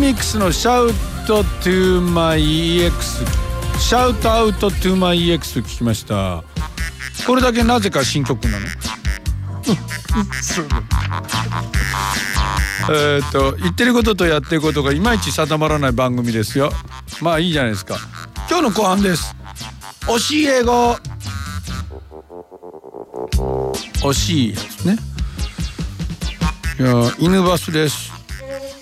ミックスのシャウトトゥーマイ EX シャウトアウトトゥーマイ EX 聞きました。これだけなぜか新曲なの？えっと言ってることとやってることがいまいち定まらない番組ですよ。まあいいじゃないですか。今日の後半です。惜しい英語。惜しいやつね。いや犬バスです。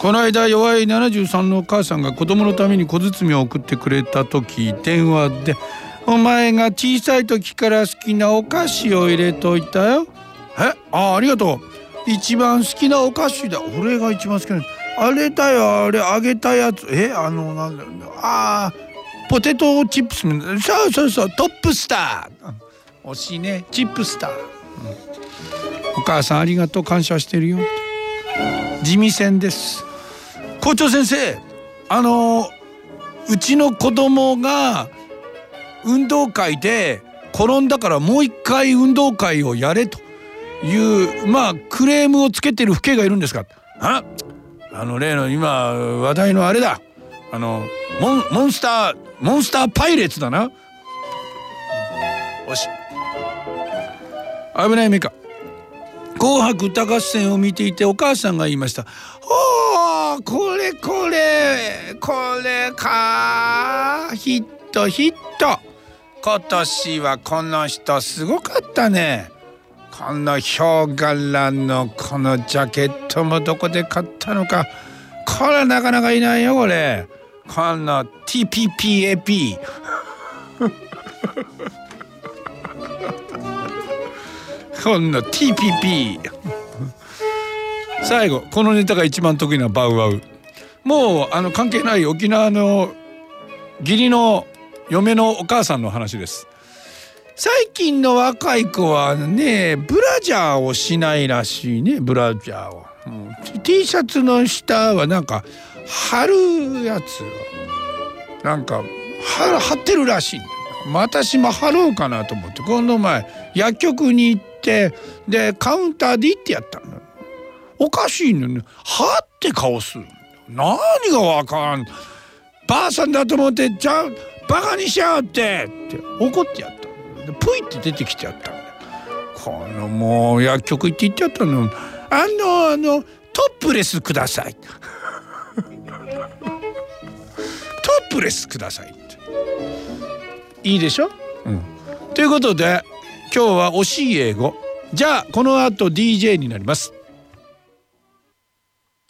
この間弱い73のお母さんが子供のために小包を送ってくれた時電話で「お前が小さい時から好きなお菓子を入れといたよ」え？あありがとう。一番好きなお菓子だ。俺が一番好きなあれだよあれあげたやつ。え？あのなんだあポテトチップスそうそうそうトップスター。惜しいね。チップスター、うん、お母さんありがとう。感謝してるよ。地味線です。校長先生あのうちの子供が運動会で転んだからもう一回運動会をやれというまあクレームをつけてる父兄がいるんですかああの例の今話題のあれだ。あのモンモンスターモンスターパイレーツだな。よし。危ない目か紅白歌合戦を見ていてお母さんが言いました。おーこれこれこれか。ヒットヒット。今年はこの人すごかったね。このヒョウ柄のこのジャケットもどこで買ったのか。これなかなかいないよこれ。この TPPAP こんな TPP 最後このネタが一番得意なバウワウ。もうあの関係ない沖縄の義理の嫁のお母さんの話です。最近の若い子はねブラジャーをしないらしいね。ブラジャーを、うん、T シャツの下はなんか貼るやつなんか貼ってるらしい私も貼ろうかなと思って。この前薬局に行ってでカウンターで行ってやったの。おかしいのね。はって顔する。何がわかんばあさんだと思ってじゃあバカにしやがって。って怒ってやったでプイって出てきてやったんだこのもう薬局行って言ってやったの。あのあのトップレスください。トップレスくださいいいでしょ、うん、ということで今日は惜しい英語じゃあこの後 DJ になります。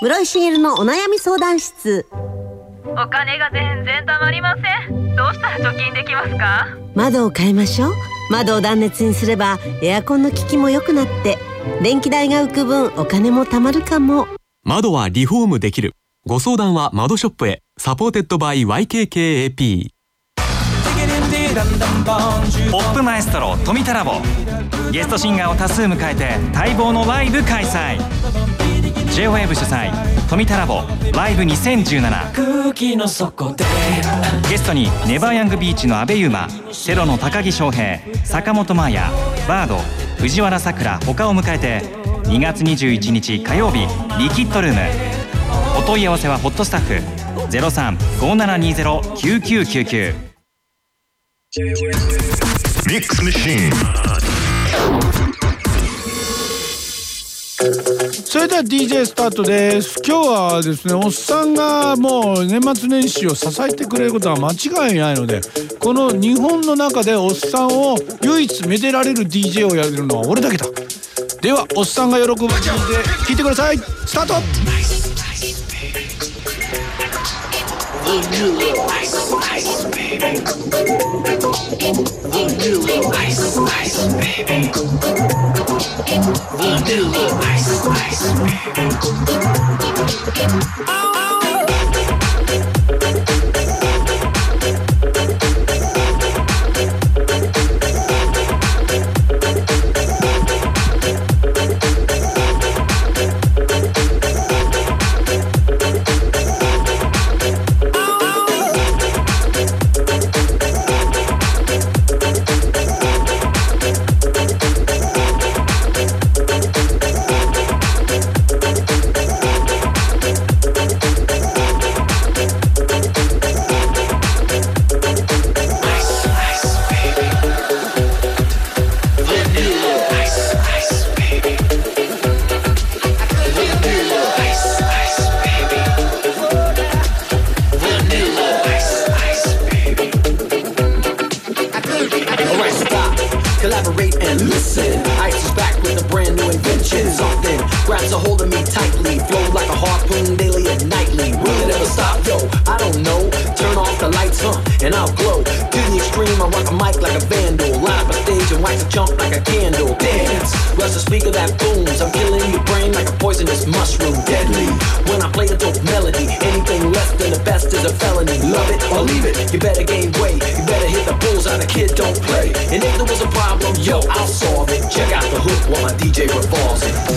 室井茂のお悩み相談室。お金が全然たまりません。どうしたら貯金できますか？窓を変えましょう。窓を断熱にすればエアコンの効きも良くなって電気代が浮く分お金も貯まるかも。窓はリフォームできる。ご相談は窓ショップへ。 Supported by YKK AP ポップマエストロ富田ラボ。ゲストシンガーを多数迎えて待望のライブ開催。J-WAVE 主催富田ラボ。ライブ2017ゲストに never young beachの安部勇磨ceroの髙城晶平坂本真綾バード藤原さくら他を迎えて2月21日火曜日リキッドルーム。お問い合わせはホットスタッフ0357209999 Mix Machine. それでは DJ スタートです今日はですねおっさんがもう年末年始を支えてくれることは間違いないのでこの日本の中でおっさんを唯一めでられる DJ をやるのは俺だけだではおっさんが喜ぶ DJ 聞いてくださいスタート Ice, ice, baby. it, ice, ice, baby. Oh. let the game wait. You better hit the bulls on the kid, don't play. And if there was a problem, yo, I'll solve it. Check out the hook while my DJ revolves it.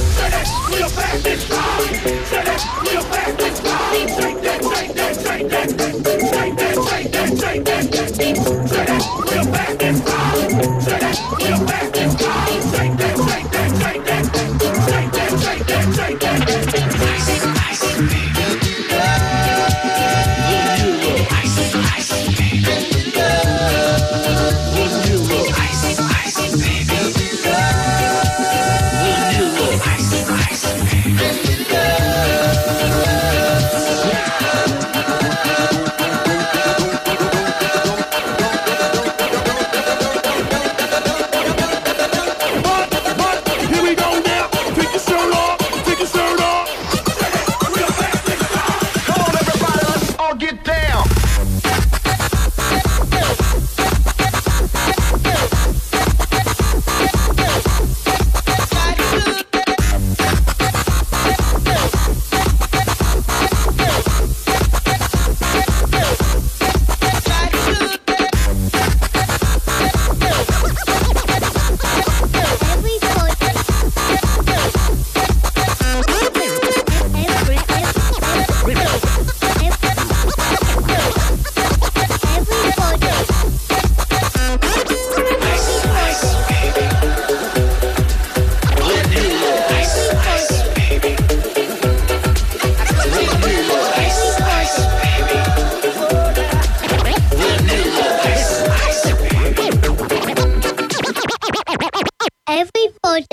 Lord.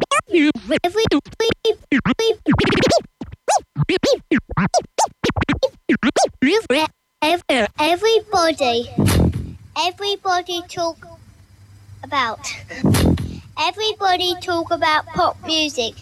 If everybody everybody talk about everybody talk about pop music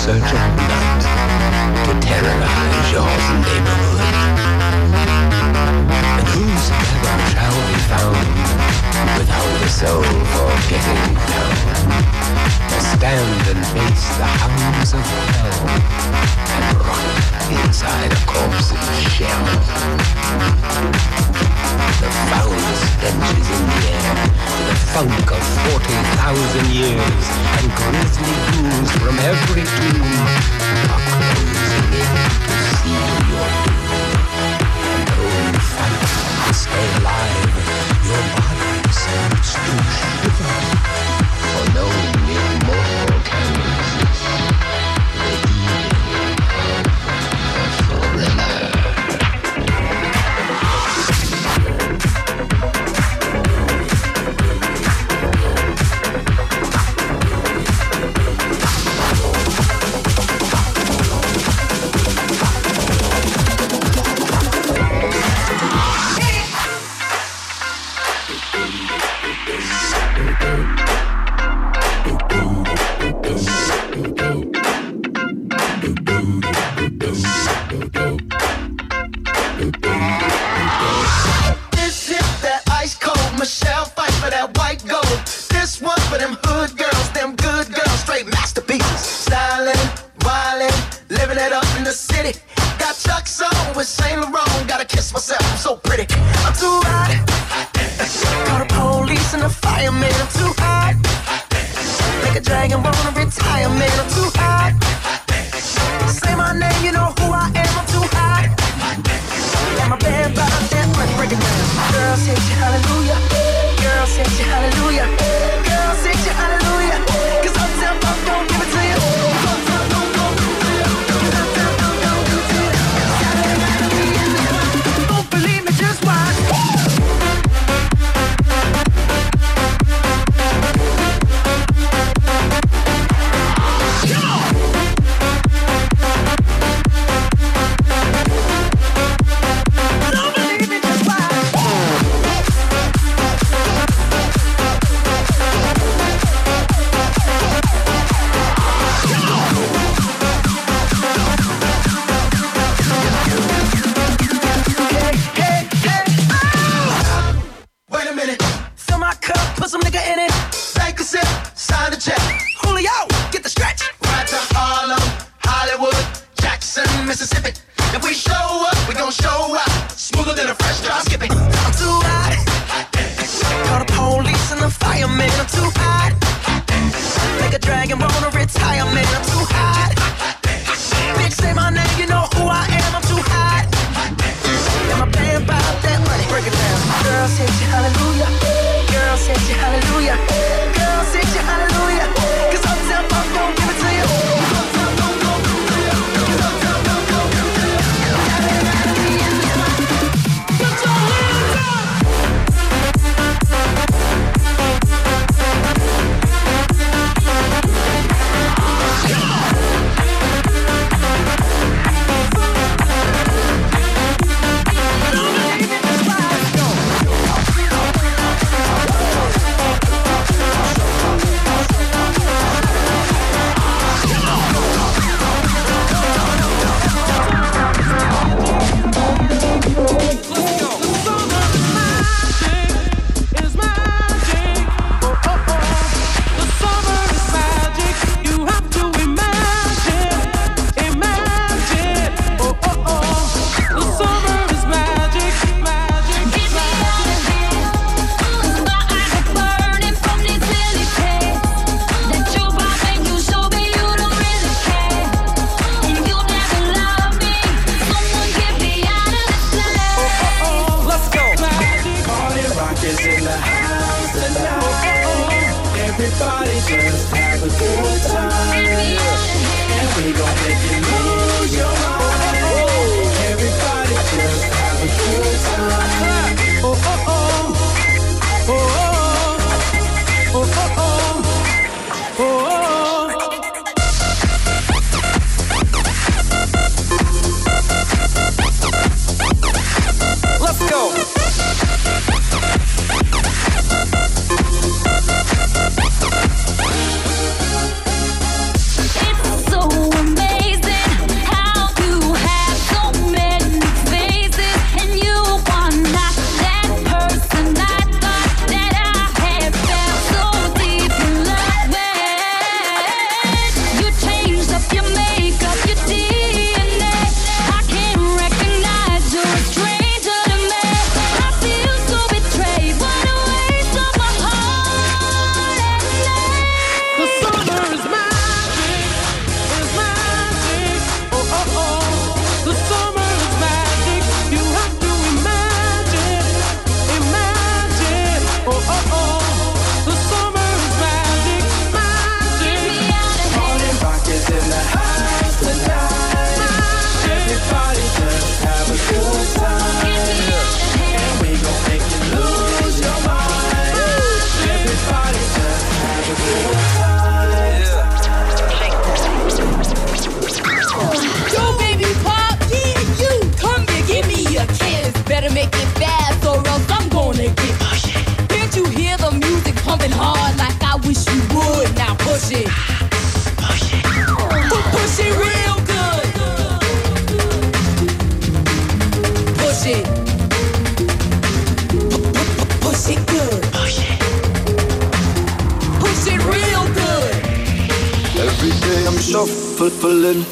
search of blood to terrorize your neighborhood. And whose ever shall be found without a soul for getting down? Stand and face the hounds of hell and rot inside a corpse's shell. The foulest stenches in the air, the funk of thousand years, and grisly ghouls from every tomb are closing in to see. so pretty. I'm too hot. Everybody just have a good time. And we gon' make it. pulling.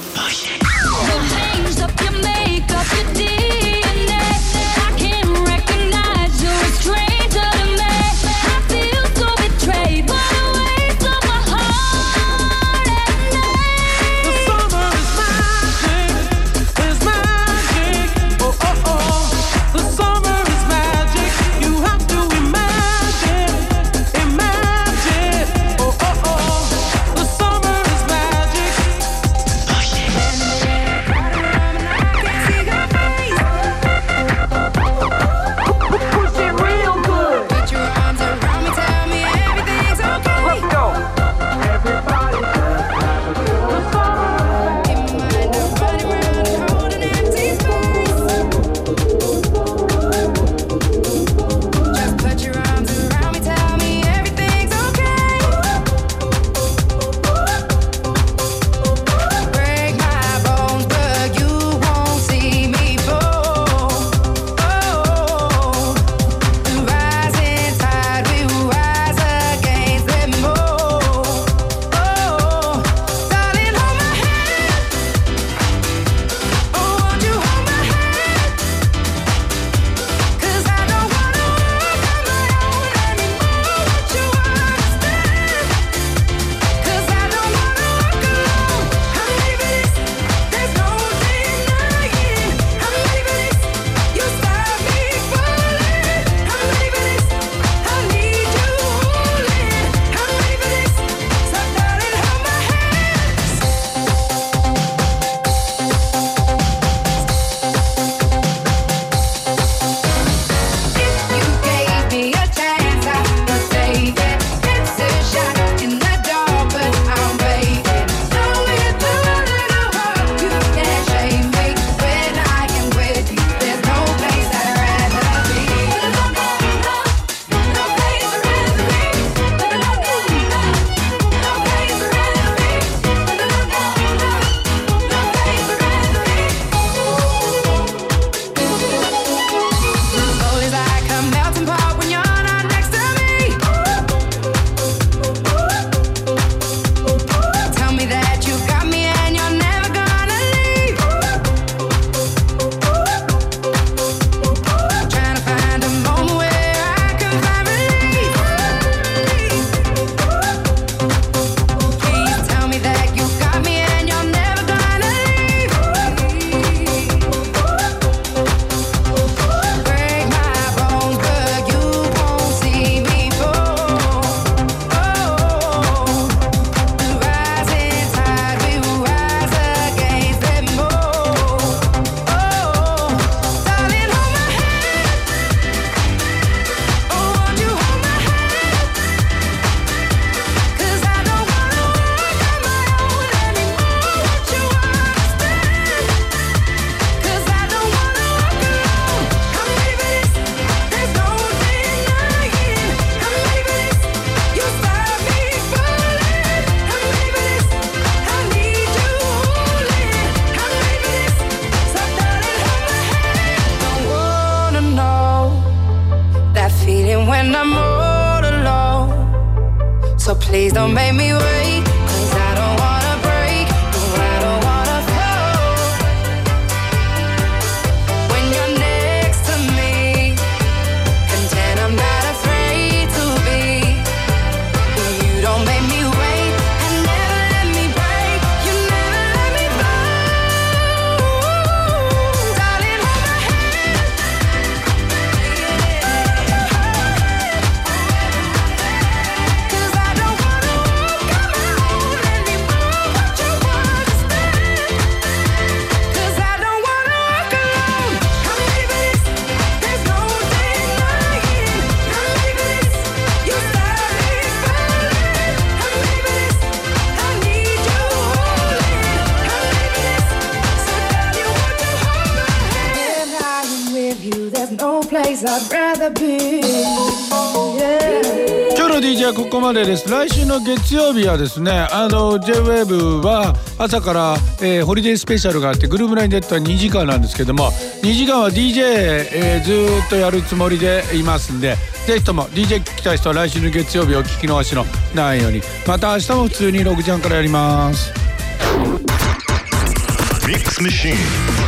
こまでです。来週の月曜日はですねあの JWAVE は朝から、えー、ホリデースペシャルがあってグルーブラインデッドは2時間なんですけども2時間は DJ、えー、ずっとやるつもりでいますんでぜひとも DJ 聞きたい人は来週の月曜日を聞き逃しのないように。また明日も普通に6時半からやります。ミックスマシーン